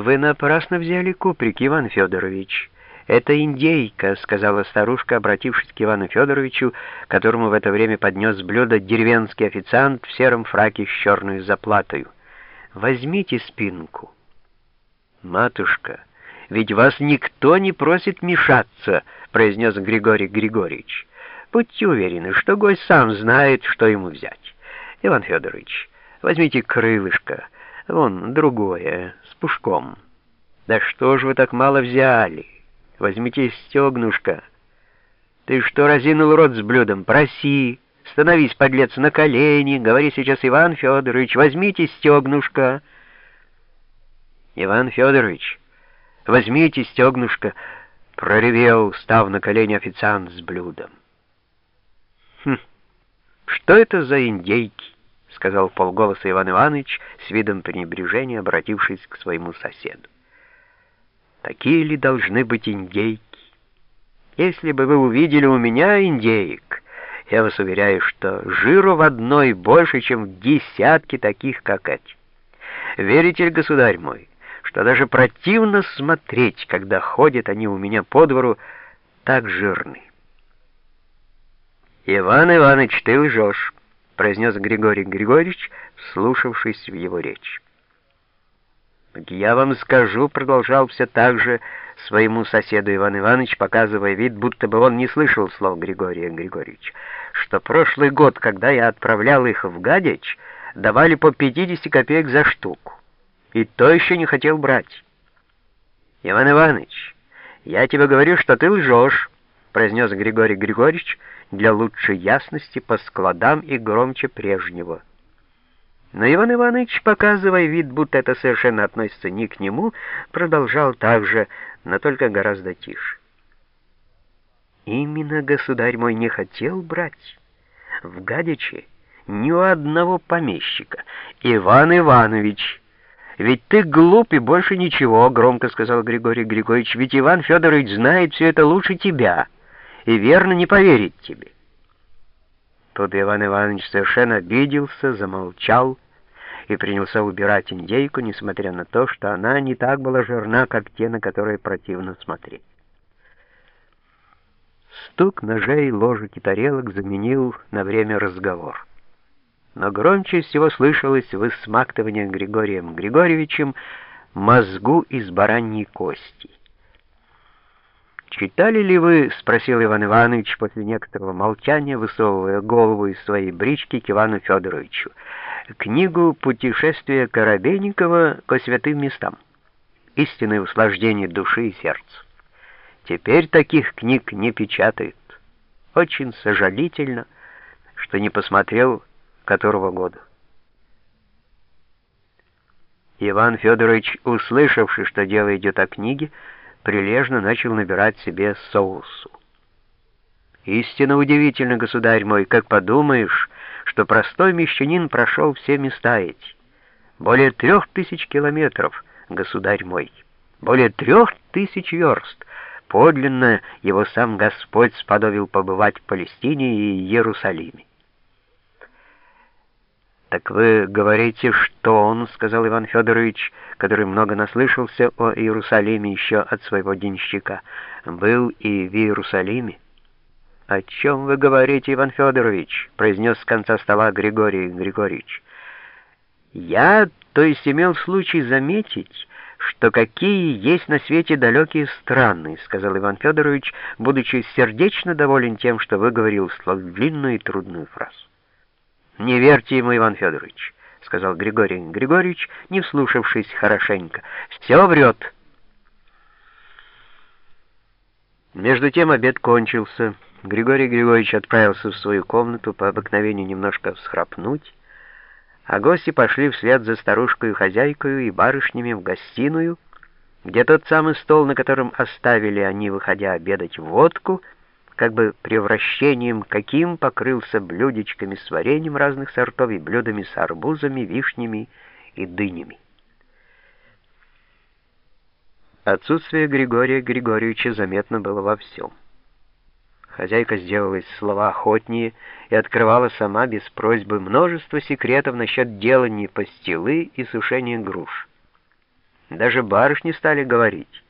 «Вы напрасно взяли куприк, Иван Федорович. Это индейка», — сказала старушка, обратившись к Ивану Федоровичу, которому в это время поднес блюдо деревенский официант в сером фраке с черной заплатою. «Возьмите спинку». «Матушка, ведь вас никто не просит мешаться», — произнес Григорий Григорьевич. «Будьте уверены, что гость сам знает, что ему взять. Иван Федорович, возьмите крылышко». Вон, другое, с пушком. Да что ж вы так мало взяли? Возьмите стегнушка. Ты что разинул рот с блюдом? Проси. Становись, подлец, на колени. Говори сейчас, Иван Федорович, возьмите стегнушка. Иван Федорович, возьмите стегнушка, проревел, став на колени официант с блюдом. Хм, что это за индейки? — сказал полголоса Иван Иванович, с видом пренебрежения обратившись к своему соседу. «Такие ли должны быть индейки? Если бы вы увидели у меня индейк, я вас уверяю, что жиру в одной больше, чем в десятке таких, как эти. Верите ли, государь мой, что даже противно смотреть, когда ходят они у меня по двору так жирны?» «Иван Иванович, ты лжешь» произнес Григорий Григорьевич, слушавшись в его речь. «Я вам скажу», — продолжал все так же своему соседу Иван Иванович, показывая вид, будто бы он не слышал слов Григория Григорьевича, что прошлый год, когда я отправлял их в Гадяч, давали по 50 копеек за штуку, и то еще не хотел брать. «Иван Иванович, я тебе говорю, что ты лжешь», — произнес Григорий Григорьевич, — для лучшей ясности по складам и громче прежнего. Но Иван Иванович, показывая вид, будто это совершенно относится не к нему, продолжал так же, но только гораздо тише. Именно государь мой не хотел брать. В Гадиче ни у одного помещика. Иван Иванович, ведь ты глуп и больше ничего, громко сказал Григорий Григорьевич, ведь Иван Федорович знает все это лучше тебя и верно не поверит тебе. Тут Иван Иванович совершенно обиделся, замолчал и принялся убирать индейку, несмотря на то, что она не так была жирна, как те, на которые противно смотреть. Стук ножей, ложек и тарелок заменил на время разговор. Но громче всего слышалось высмактывание Григорием Григорьевичем мозгу из бараньей кости. «Читали ли вы?» — спросил Иван Иванович после некоторого молчания, высовывая голову из своей брички к Ивану Федоровичу. «Книгу «Путешествие Коробейникова ко святым местам. Истинное услаждение души и сердца». Теперь таких книг не печатают. Очень сожалительно, что не посмотрел которого года. Иван Федорович, услышавший, что дело идет о книге, прилежно начал набирать себе соусу. Истинно удивительно, государь мой, как подумаешь, что простой мещанин прошел все места эти. Более трех тысяч километров, государь мой, более трех тысяч верст. Подлинно его сам Господь сподобил побывать в Палестине и Иерусалиме. «Так вы говорите, что он, — сказал Иван Федорович, который много наслышался о Иерусалиме еще от своего денщика, — был и в Иерусалиме?» «О чем вы говорите, Иван Федорович?» — произнес с конца стола Григорий Григорьевич. «Я, то есть, имел случай заметить, что какие есть на свете далекие страны», — сказал Иван Федорович, будучи сердечно доволен тем, что выговорил столь длинную и трудную фразу. «Не верьте ему, Иван Федорович», — сказал Григорий Григорьевич, не вслушавшись хорошенько. «Все врет». Между тем обед кончился. Григорий Григорьевич отправился в свою комнату по обыкновению немножко всхрапнуть, а гости пошли вслед за старушкой хозяйкою и барышнями в гостиную, где тот самый стол, на котором оставили они, выходя обедать водку, — как бы превращением каким покрылся блюдечками с вареньем разных сортов и блюдами с арбузами, вишнями и дынями. Отсутствие Григория Григорьевича заметно было во всем. Хозяйка сделалась слова охотнее и открывала сама без просьбы множество секретов насчет делания пастилы и сушения груш. Даже барышни стали говорить.